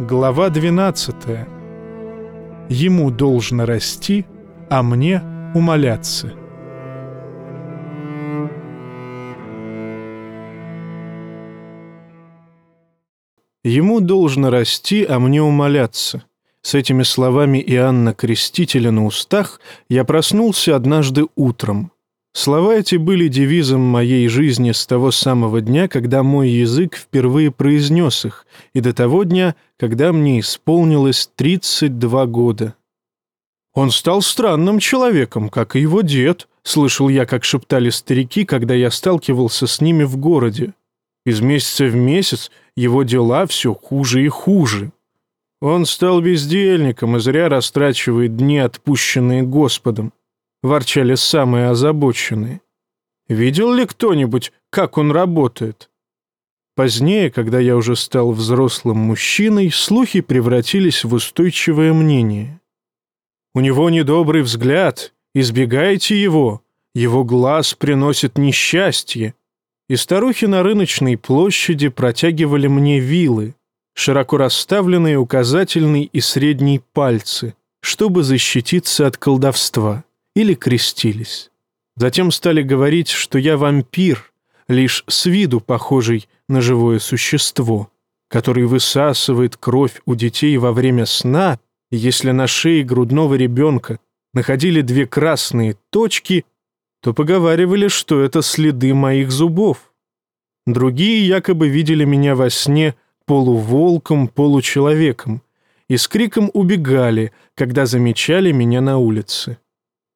Глава 12. Ему должно расти, а мне умоляться. Ему должно расти, а мне умоляться. С этими словами Иоанна Крестителя на устах я проснулся однажды утром. Слова эти были девизом моей жизни с того самого дня, когда мой язык впервые произнес их, и до того дня, когда мне исполнилось 32 года. «Он стал странным человеком, как и его дед», — слышал я, как шептали старики, когда я сталкивался с ними в городе. Из месяца в месяц его дела все хуже и хуже. Он стал бездельником и зря растрачивает дни, отпущенные Господом ворчали самые озабоченные. Видел ли кто-нибудь, как он работает? Позднее, когда я уже стал взрослым мужчиной, слухи превратились в устойчивое мнение. У него недобрый взгляд, избегайте его, его глаз приносит несчастье. И старухи на рыночной площади протягивали мне вилы, широко расставленные указательный и средний пальцы, чтобы защититься от колдовства или крестились. Затем стали говорить, что я вампир, лишь с виду похожий на живое существо, который высасывает кровь у детей во время сна, если на шее грудного ребенка находили две красные точки, то поговаривали, что это следы моих зубов. Другие якобы видели меня во сне полуволком, получеловеком и с криком убегали, когда замечали меня на улице.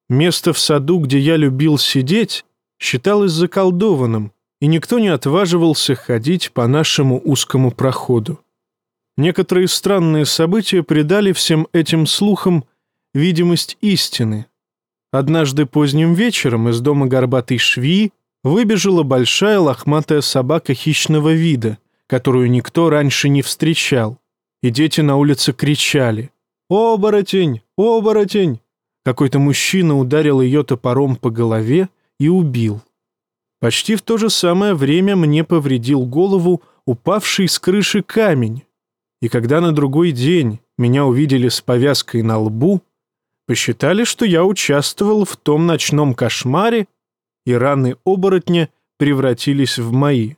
Место в саду, где я любил сидеть, считалось заколдованным, и никто не отваживался ходить по нашему узкому проходу. Некоторые странные события придали всем этим слухам видимость истины. Однажды поздним вечером из дома горбатой швеи выбежала большая лохматая собака хищного вида, которую никто раньше не встречал, и дети на улице кричали «Оборотень! Оборотень!» Какой-то мужчина ударил ее топором по голове и убил. Почти в то же самое время мне повредил голову упавший с крыши камень. И когда на другой день меня увидели с повязкой на лбу, посчитали, что я участвовал в том ночном кошмаре, и раны оборотня превратились в мои.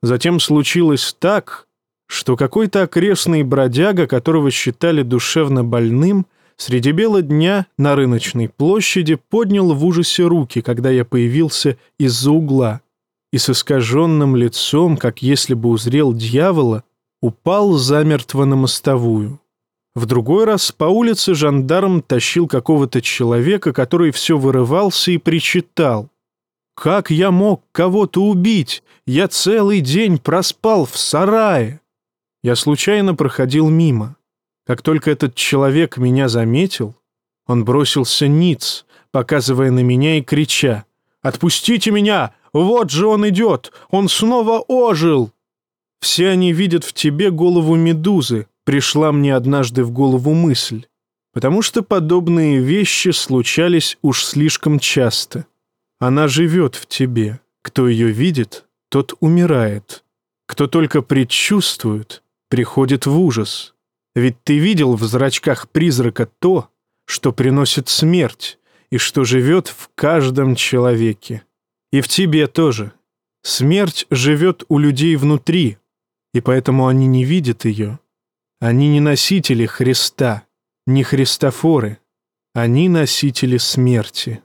Затем случилось так, что какой-то окрестный бродяга, которого считали душевно больным, среди бела дня на рыночной площади поднял в ужасе руки, когда я появился из-за угла, и с искаженным лицом, как если бы узрел дьявола, упал замертво на мостовую. В другой раз по улице жандарм тащил какого-то человека, который все вырывался и причитал. «Как я мог кого-то убить? Я целый день проспал в сарае!» Я случайно проходил мимо. Как только этот человек меня заметил, он бросился ниц, показывая на меня и крича «Отпустите меня! Вот же он идет! Он снова ожил!» Все они видят в тебе голову медузы, пришла мне однажды в голову мысль, потому что подобные вещи случались уж слишком часто. Она живет в тебе. Кто ее видит, тот умирает. Кто только предчувствует, приходит в ужас. Ведь ты видел в зрачках призрака то, что приносит смерть и что живет в каждом человеке. И в тебе тоже. Смерть живет у людей внутри, и поэтому они не видят ее. Они не носители Христа, не христофоры. Они носители смерти.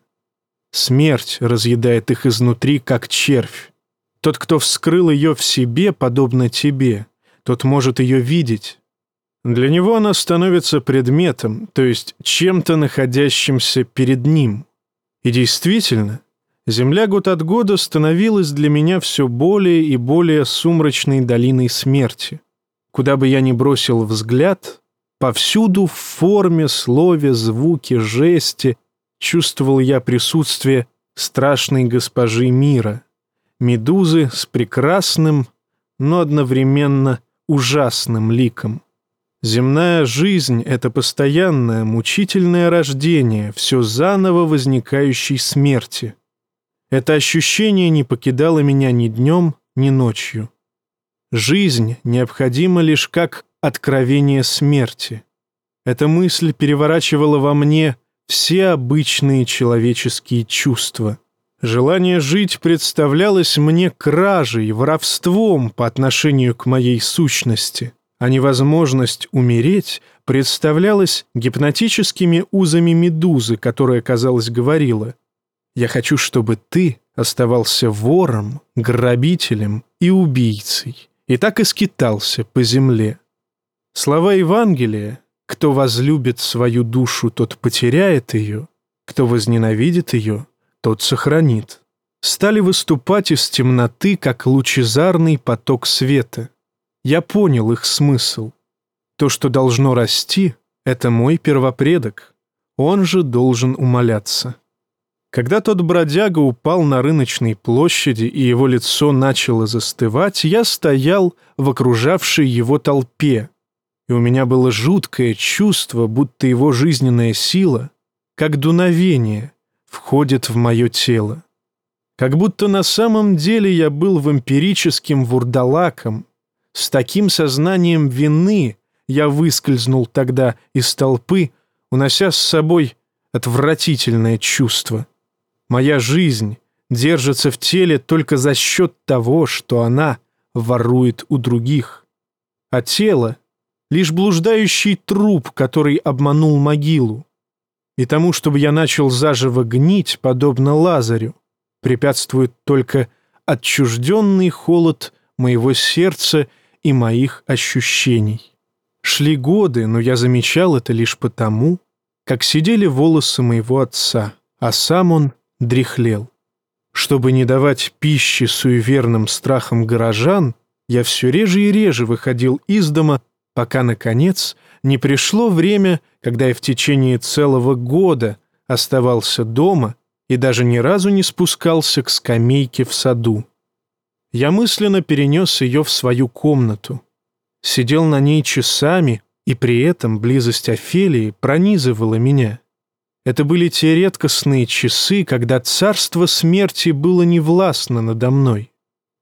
Смерть разъедает их изнутри, как червь. Тот, кто вскрыл ее в себе, подобно тебе, тот может ее видеть, для него она становится предметом, то есть чем-то находящимся перед ним. И действительно, земля год от года становилась для меня все более и более сумрачной долиной смерти. Куда бы я ни бросил взгляд, повсюду в форме, слове, звуке, жесте чувствовал я присутствие страшной госпожи мира, медузы с прекрасным, но одновременно ужасным ликом. Земная жизнь — это постоянное, мучительное рождение, все заново возникающей смерти. Это ощущение не покидало меня ни днем, ни ночью. Жизнь необходима лишь как откровение смерти. Эта мысль переворачивала во мне все обычные человеческие чувства. Желание жить представлялось мне кражей, воровством по отношению к моей сущности, а невозможность умереть представлялась гипнотическими узами медузы, которая, казалось, говорила «Я хочу, чтобы ты оставался вором, грабителем и убийцей, и так и скитался по земле». Слова Евангелия «Кто возлюбит свою душу, тот потеряет ее, кто возненавидит ее, тот сохранит, стали выступать из темноты, как лучезарный поток света. Я понял их смысл. То, что должно расти, это мой первопредок. Он же должен умоляться. Когда тот бродяга упал на рыночной площади и его лицо начало застывать, я стоял в окружавшей его толпе, и у меня было жуткое чувство, будто его жизненная сила, как дуновение, входит в мое тело. Как будто на самом деле я был вампирическим вурдалаком. С таким сознанием вины я выскользнул тогда из толпы, унося с собой отвратительное чувство. Моя жизнь держится в теле только за счет того, что она ворует у других. А тело — лишь блуждающий труп, который обманул могилу и тому, чтобы я начал заживо гнить, подобно Лазарю, препятствует только отчужденный холод моего сердца и моих ощущений. Шли годы, но я замечал это лишь потому, как сидели волосы моего отца, а сам он дряхлел. Чтобы не давать пищи суеверным страхам горожан, я все реже и реже выходил из дома, пока, наконец, не пришло время, когда я в течение целого года оставался дома и даже ни разу не спускался к скамейке в саду. Я мысленно перенес ее в свою комнату. Сидел на ней часами, и при этом близость Офелии пронизывала меня. Это были те редкостные часы, когда царство смерти было невластно надо мной.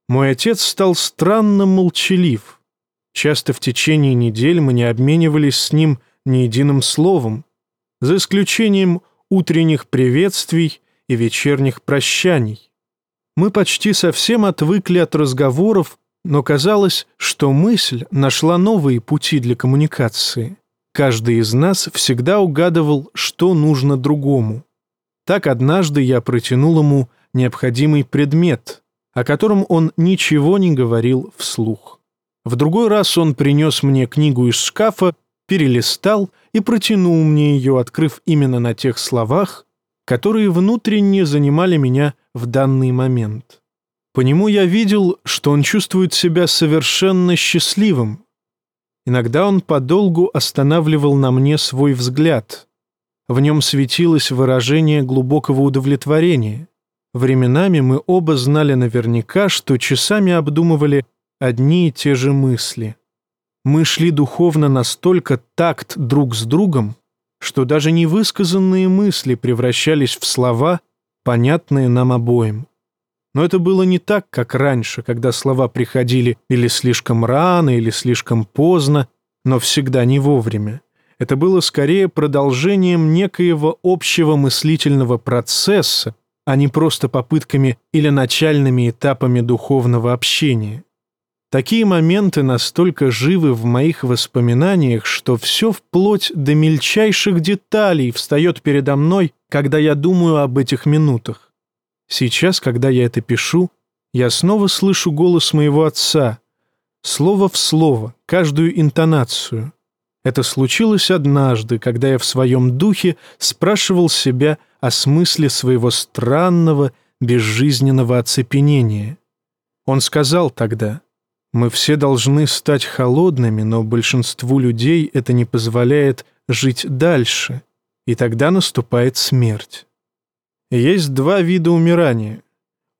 Мой отец стал странно молчалив — Часто в течение недель мы не обменивались с ним ни единым словом, за исключением утренних приветствий и вечерних прощаний. Мы почти совсем отвыкли от разговоров, но казалось, что мысль нашла новые пути для коммуникации. Каждый из нас всегда угадывал, что нужно другому. Так однажды я протянул ему необходимый предмет, о котором он ничего не говорил вслух. В другой раз он принес мне книгу из шкафа, перелистал и протянул мне ее, открыв именно на тех словах, которые внутренне занимали меня в данный момент. По нему я видел, что он чувствует себя совершенно счастливым. Иногда он подолгу останавливал на мне свой взгляд. В нем светилось выражение глубокого удовлетворения. Временами мы оба знали наверняка, что часами обдумывали одни и те же мысли. Мы шли духовно настолько такт друг с другом, что даже невысказанные мысли превращались в слова, понятные нам обоим. Но это было не так, как раньше, когда слова приходили или слишком рано, или слишком поздно, но всегда не вовремя. Это было скорее продолжением некоего общего мыслительного процесса, а не просто попытками или начальными этапами духовного общения. Такие моменты настолько живы в моих воспоминаниях, что все вплоть до мельчайших деталей встает передо мной, когда я думаю об этих минутах. Сейчас, когда я это пишу, я снова слышу голос моего отца, слово в слово, каждую интонацию. Это случилось однажды, когда я в своем духе спрашивал себя о смысле своего странного, безжизненного оцепенения. Он сказал тогда — мы все должны стать холодными, но большинству людей это не позволяет жить дальше, и тогда наступает смерть. Есть два вида умирания.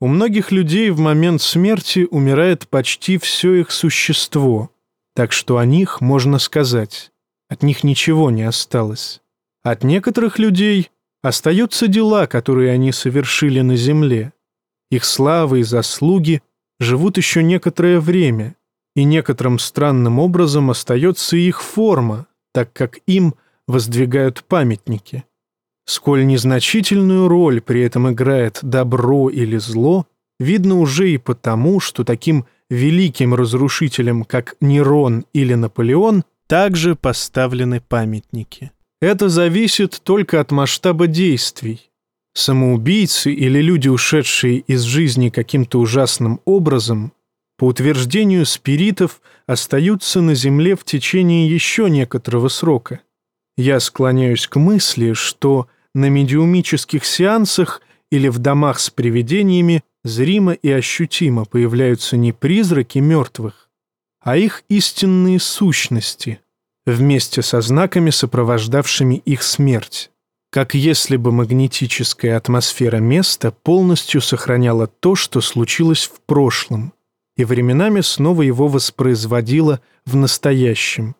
У многих людей в момент смерти умирает почти все их существо, так что о них можно сказать, от них ничего не осталось. От некоторых людей остаются дела, которые они совершили на земле. Их славы и заслуги живут еще некоторое время, и некоторым странным образом остается их форма, так как им воздвигают памятники. Сколь незначительную роль при этом играет добро или зло, видно уже и потому, что таким великим разрушителям, как Нерон или Наполеон, также поставлены памятники. Это зависит только от масштаба действий. Самоубийцы или люди, ушедшие из жизни каким-то ужасным образом, по утверждению спиритов, остаются на земле в течение еще некоторого срока. Я склоняюсь к мысли, что на медиумических сеансах или в домах с привидениями зримо и ощутимо появляются не призраки мертвых, а их истинные сущности, вместе со знаками, сопровождавшими их смерть как если бы магнетическая атмосфера места полностью сохраняла то, что случилось в прошлом, и временами снова его воспроизводила в настоящем.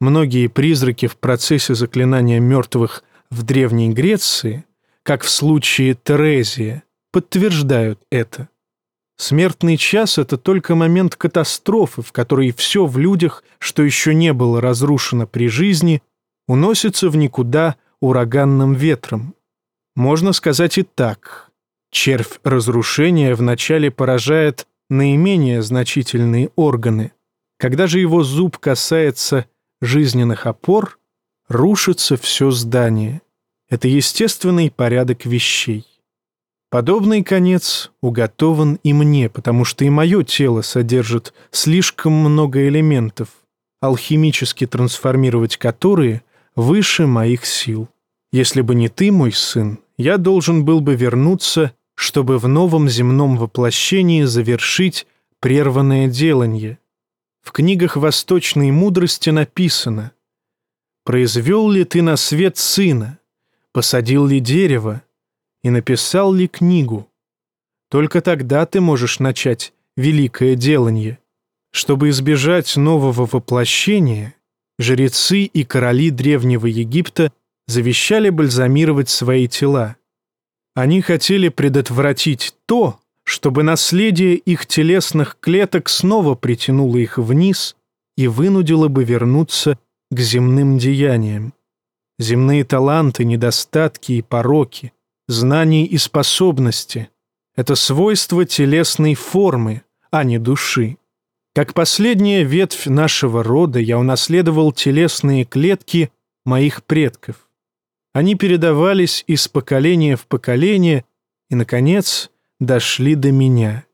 Многие призраки в процессе заклинания мертвых в Древней Греции, как в случае Терезия, подтверждают это. Смертный час — это только момент катастрофы, в которой все в людях, что еще не было разрушено при жизни, уносится в никуда ураганным ветром. Можно сказать и так. Червь разрушения вначале поражает наименее значительные органы. Когда же его зуб касается жизненных опор, рушится все здание. Это естественный порядок вещей. Подобный конец уготован и мне, потому что и мое тело содержит слишком много элементов, алхимически трансформировать которые выше моих сил. Если бы не ты, мой сын, я должен был бы вернуться чтобы в новом земном воплощении завершить прерванное деланье. В книгах восточной мудрости написано «Произвел ли ты на свет сына, посадил ли дерево и написал ли книгу? Только тогда ты можешь начать великое деланье. Чтобы избежать нового воплощения, жрецы и короли Древнего Египта завещали бальзамировать свои тела. Они хотели предотвратить то, чтобы наследие их телесных клеток снова притянуло их вниз и вынудило бы вернуться к земным деяниям. Земные таланты, недостатки и пороки, знания и способности — это свойства телесной формы, а не души. Как последняя ветвь нашего рода я унаследовал телесные клетки моих предков. Они передавались из поколения в поколение и, наконец, дошли до меня.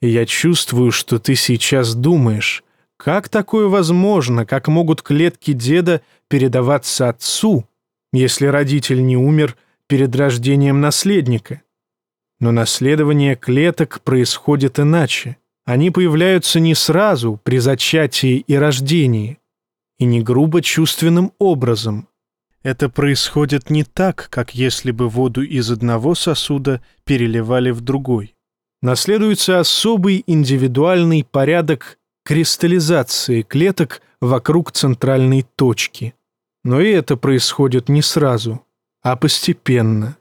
Я чувствую, что ты сейчас думаешь, как такое возможно, как могут клетки деда передаваться отцу, если родитель не умер перед рождением наследника? Но наследование клеток происходит иначе. Они появляются не сразу при зачатии и рождении, и не грубо чувственным образом, это происходит не так, как если бы воду из одного сосуда переливали в другой. Наследуется особый индивидуальный порядок кристаллизации клеток вокруг центральной точки. Но и это происходит не сразу, а постепенно.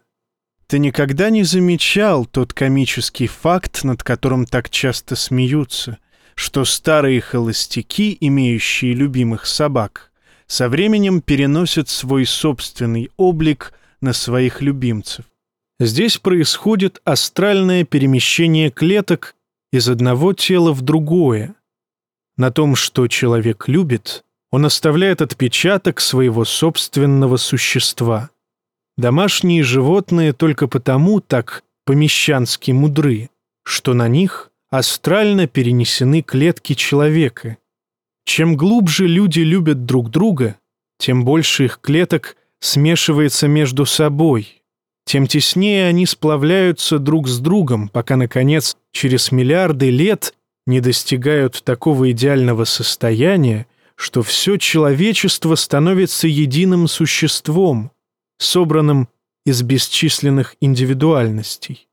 Ты никогда не замечал тот комический факт, над которым так часто смеются, что старые холостяки, имеющие любимых собак, со временем переносят свой собственный облик на своих любимцев. Здесь происходит астральное перемещение клеток из одного тела в другое. На том, что человек любит, он оставляет отпечаток своего собственного существа. Домашние животные только потому так помещански мудры, что на них астрально перенесены клетки человека, чем глубже люди любят друг друга, тем больше их клеток смешивается между собой, тем теснее они сплавляются друг с другом, пока, наконец, через миллиарды лет не достигают такого идеального состояния, что все человечество становится единым существом, собранным из бесчисленных индивидуальностей.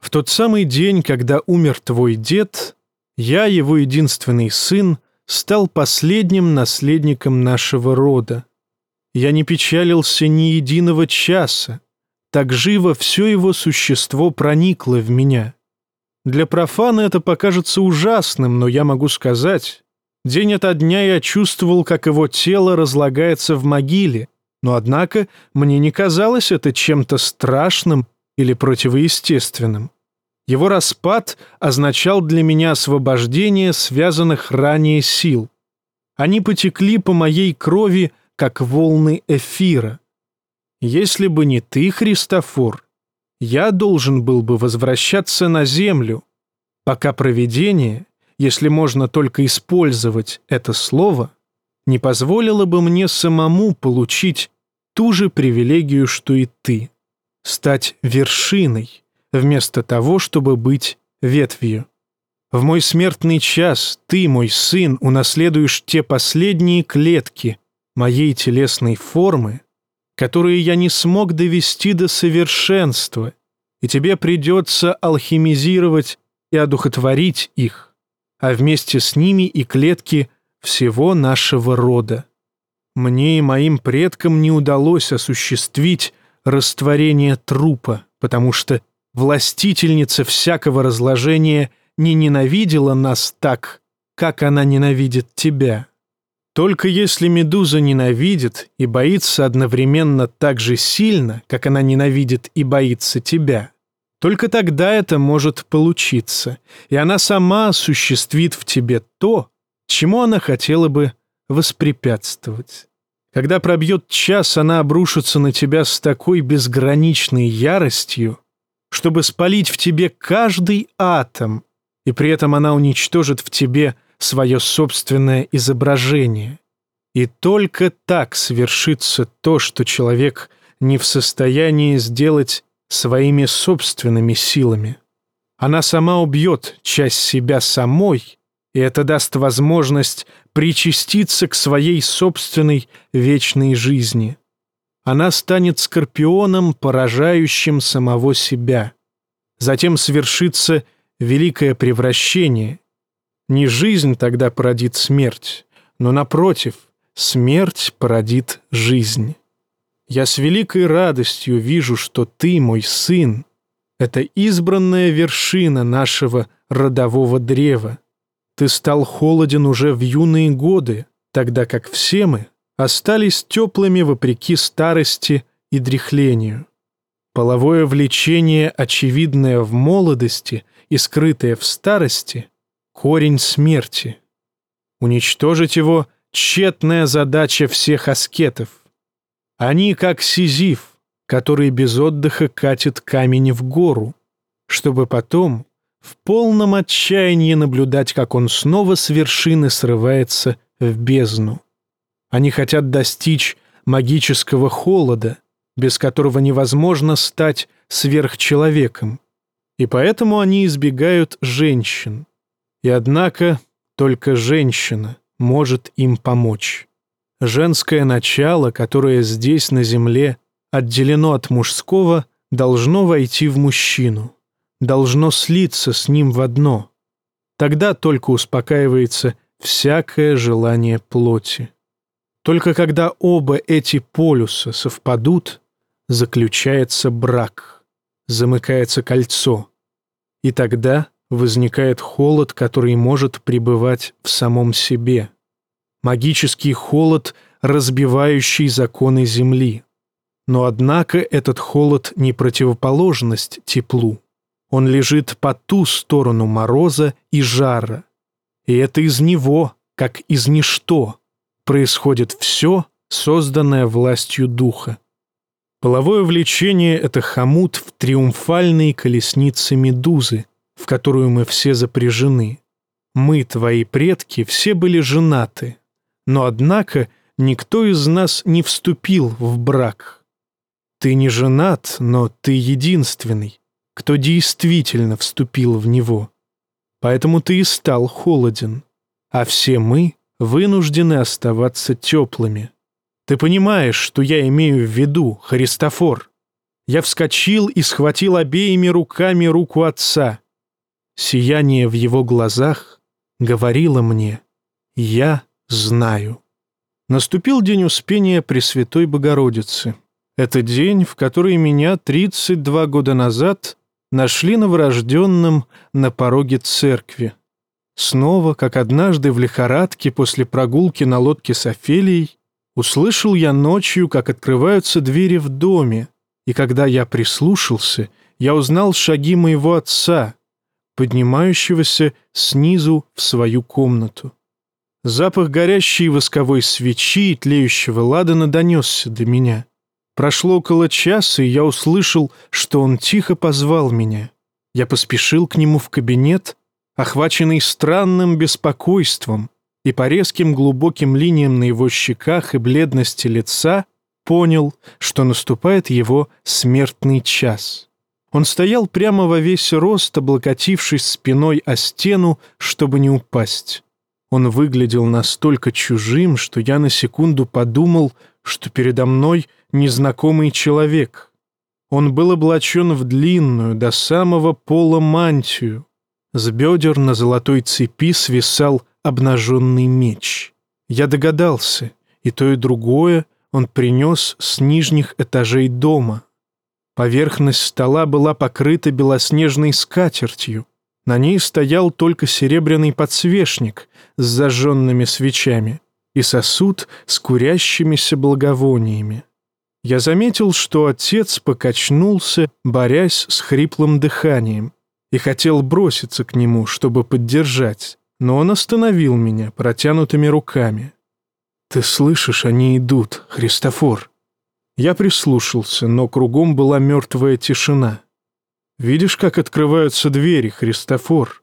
В тот самый день, когда умер твой дед, я, его единственный сын, стал последним наследником нашего рода. Я не печалился ни единого часа, так живо все его существо проникло в меня. Для профана это покажется ужасным, но я могу сказать, день ото дня я чувствовал, как его тело разлагается в могиле, но, однако, мне не казалось это чем-то страшным или противоестественным. Его распад означал для меня освобождение связанных ранее сил. Они потекли по моей крови, как волны эфира. Если бы не ты, Христофор, я должен был бы возвращаться на землю, пока провидение, если можно только использовать это слово, не позволило бы мне самому получить ту же привилегию, что и ты — стать вершиной, вместо того, чтобы быть ветвью. В мой смертный час ты, мой сын, унаследуешь те последние клетки моей телесной формы, которые я не смог довести до совершенства, и тебе придется алхимизировать и одухотворить их, а вместе с ними и клетки всего нашего рода. Мне и моим предкам не удалось осуществить растворение трупа, потому что властительница всякого разложения не ненавидела нас так, как она ненавидит тебя. Только если Медуза ненавидит и боится одновременно так же сильно, как она ненавидит и боится тебя, только тогда это может получиться, и она сама осуществит в тебе то, чему она хотела бы воспрепятствовать. Когда пробьет час, она обрушится на тебя с такой безграничной яростью, чтобы спалить в тебе каждый атом, и при этом она уничтожит в тебе свое собственное изображение. И только так свершится то, что человек не в состоянии сделать своими собственными силами. Она сама убьет часть себя самой, и это даст возможность причаститься к своей собственной вечной жизни. Она станет скорпионом, поражающим самого себя. Затем свершится великое превращение. Не жизнь тогда породит смерть, но, напротив, смерть породит жизнь. Я с великой радостью вижу, что ты, мой сын, это избранная вершина нашего родового древа, ты стал холоден уже в юные годы, тогда как все мы остались теплыми вопреки старости и дряхлению. Половое влечение, очевидное в молодости и скрытое в старости, корень смерти. Уничтожить его — тщетная задача всех аскетов. Они как Сизиф, который без отдыха катит камень в гору, чтобы потом в полном отчаянии наблюдать, как он снова с вершины срывается в бездну. Они хотят достичь магического холода, без которого невозможно стать сверхчеловеком. И поэтому они избегают женщин. И однако только женщина может им помочь. Женское начало, которое здесь на земле отделено от мужского, должно войти в мужчину должно слиться с ним в одно. Тогда только успокаивается всякое желание плоти. Только когда оба эти полюса совпадут, заключается брак, замыкается кольцо, и тогда возникает холод, который может пребывать в самом себе. Магический холод, разбивающий законы Земли. Но однако этот холод не противоположность теплу. Он лежит по ту сторону мороза и жара. И это из него, как из ничто, происходит все, созданное властью духа. Половое влечение — это хомут в триумфальной колеснице медузы, в которую мы все запряжены. Мы, твои предки, все были женаты, но, однако, никто из нас не вступил в брак. Ты не женат, но ты единственный кто действительно вступил в него. Поэтому ты и стал холоден, а все мы вынуждены оставаться теплыми. Ты понимаешь, что я имею в виду, Христофор? Я вскочил и схватил обеими руками руку отца. Сияние в его глазах говорило мне «Я знаю». Наступил день Успения Пресвятой Богородицы. Это день, в который меня 32 года назад нашли новорожденным на пороге церкви. Снова, как однажды в лихорадке после прогулки на лодке с Офелией, услышал я ночью, как открываются двери в доме, и когда я прислушался, я узнал шаги моего отца, поднимающегося снизу в свою комнату. Запах горящей восковой свечи и тлеющего ладана донесся до меня. Прошло около часа, и я услышал, что он тихо позвал меня. Я поспешил к нему в кабинет, охваченный странным беспокойством, и по резким глубоким линиям на его щеках и бледности лица понял, что наступает его смертный час. Он стоял прямо во весь рост, облокотившись спиной о стену, чтобы не упасть. Он выглядел настолько чужим, что я на секунду подумал, что передо мной незнакомый человек. Он был облачен в длинную, до самого пола мантию. С бедер на золотой цепи свисал обнаженный меч. Я догадался, и то, и другое он принес с нижних этажей дома. Поверхность стола была покрыта белоснежной скатертью. На ней стоял только серебряный подсвечник с зажженными свечами и сосуд с курящимися благовониями. Я заметил, что отец покачнулся, борясь с хриплым дыханием, и хотел броситься к нему, чтобы поддержать, но он остановил меня протянутыми руками. «Ты слышишь, они идут, Христофор». Я прислушался, но кругом была мертвая тишина. «Видишь, как открываются двери, Христофор?»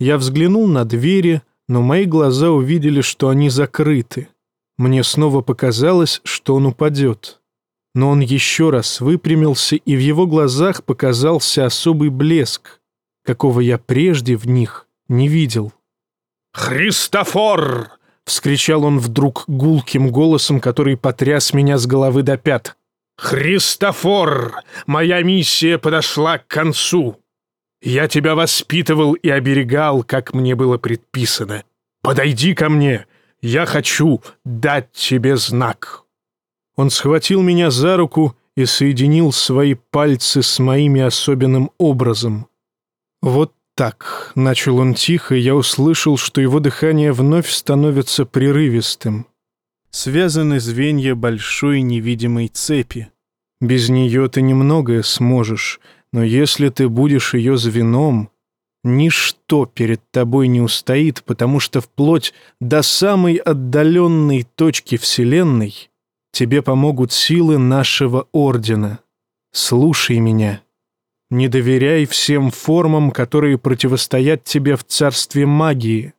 Я взглянул на двери, но мои глаза увидели, что они закрыты. Мне снова показалось, что он упадет. Но он еще раз выпрямился, и в его глазах показался особый блеск, какого я прежде в них не видел. «Христофор!» — вскричал он вдруг гулким голосом, который потряс меня с головы до пят. «Христофор! Моя миссия подошла к концу. Я тебя воспитывал и оберегал, как мне было предписано. Подойди ко мне, я хочу дать тебе знак». Он схватил меня за руку и соединил свои пальцы с моими особенным образом. Вот так, начал он тихо, я услышал, что его дыхание вновь становится прерывистым. Связаны звенья большой невидимой цепи. Без нее ты немногое сможешь, но если ты будешь ее звеном, ничто перед тобой не устоит, потому что вплоть до самой отдаленной точки Вселенной тебе помогут силы нашего Ордена. Слушай меня. Не доверяй всем формам, которые противостоят тебе в царстве магии.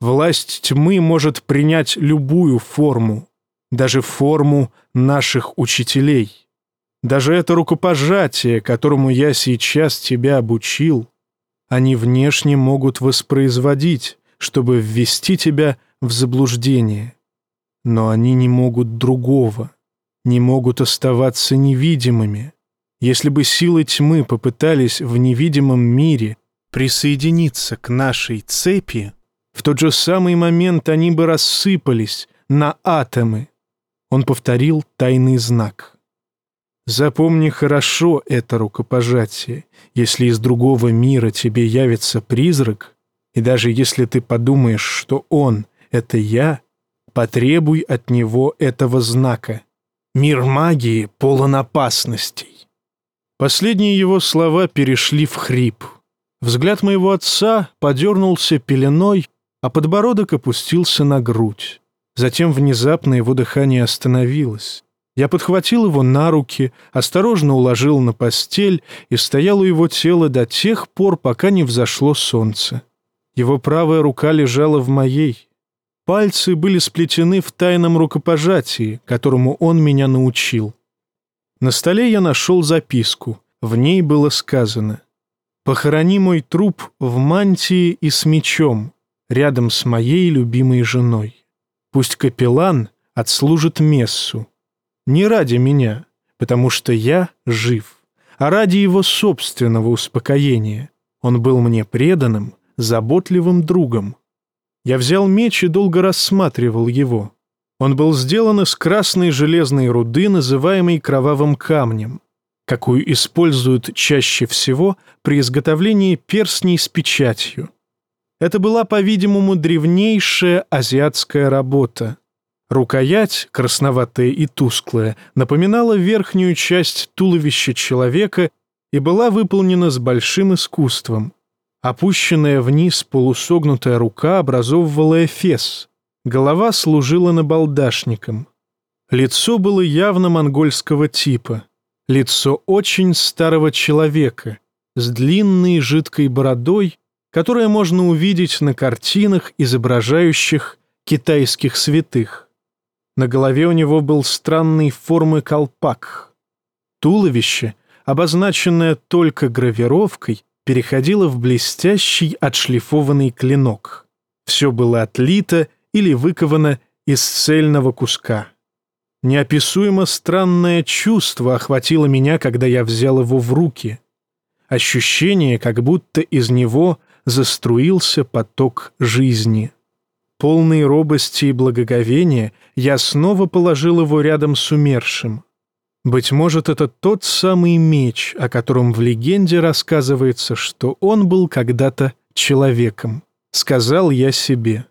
Власть тьмы может принять любую форму, даже форму наших учителей. Даже это рукопожатие, которому я сейчас тебя обучил, они внешне могут воспроизводить, чтобы ввести тебя в заблуждение. Но они не могут другого, не могут оставаться невидимыми. Если бы силы тьмы попытались в невидимом мире присоединиться к нашей цепи, в тот же самый момент они бы рассыпались на атомы. Он повторил тайный знак. Запомни хорошо это рукопожатие. Если из другого мира тебе явится призрак, и даже если ты подумаешь, что он — это я, потребуй от него этого знака. Мир магии полон опасностей. Последние его слова перешли в хрип. Взгляд моего отца подернулся пеленой, а подбородок опустился на грудь. Затем внезапно его дыхание остановилось. Я подхватил его на руки, осторожно уложил на постель и стоял у его тела до тех пор, пока не взошло солнце. Его правая рука лежала в моей. Пальцы были сплетены в тайном рукопожатии, которому он меня научил. На столе я нашел записку. В ней было сказано «Похорони мой труп в мантии и с мечом, рядом с моей любимой женой. Пусть капеллан отслужит мессу. Не ради меня, потому что я жив, а ради его собственного успокоения. Он был мне преданным, заботливым другом. Я взял меч и долго рассматривал его. Он был сделан из красной железной руды, называемой кровавым камнем. какую используют чаще всего при изготовлении перстней с печатью. Это была, по-видимому, древнейшая азиатская работа. Рукоять, красноватая и тусклая, напоминала верхнюю часть туловища человека и была выполнена с большим искусством. Опущенная вниз полусогнутая рука образовывала эфес. Голова служила набалдашником. Лицо было явно монгольского типа. Лицо очень старого человека, с длинной жидкой бородой, которое можно увидеть на картинах, изображающих китайских святых. На голове у него был странной формы колпак. Туловище, обозначенное только гравировкой, переходило в блестящий отшлифованный клинок. Все было отлито или выковано из цельного куска. Неописуемо странное чувство охватило меня, когда я взял его в руки. Ощущение, как будто из него заструился поток жизни. Полный робости и благоговения, я снова положил его рядом с умершим. Быть может, это тот самый меч, о котором в легенде рассказывается, что он был когда-то человеком. Сказал я себе.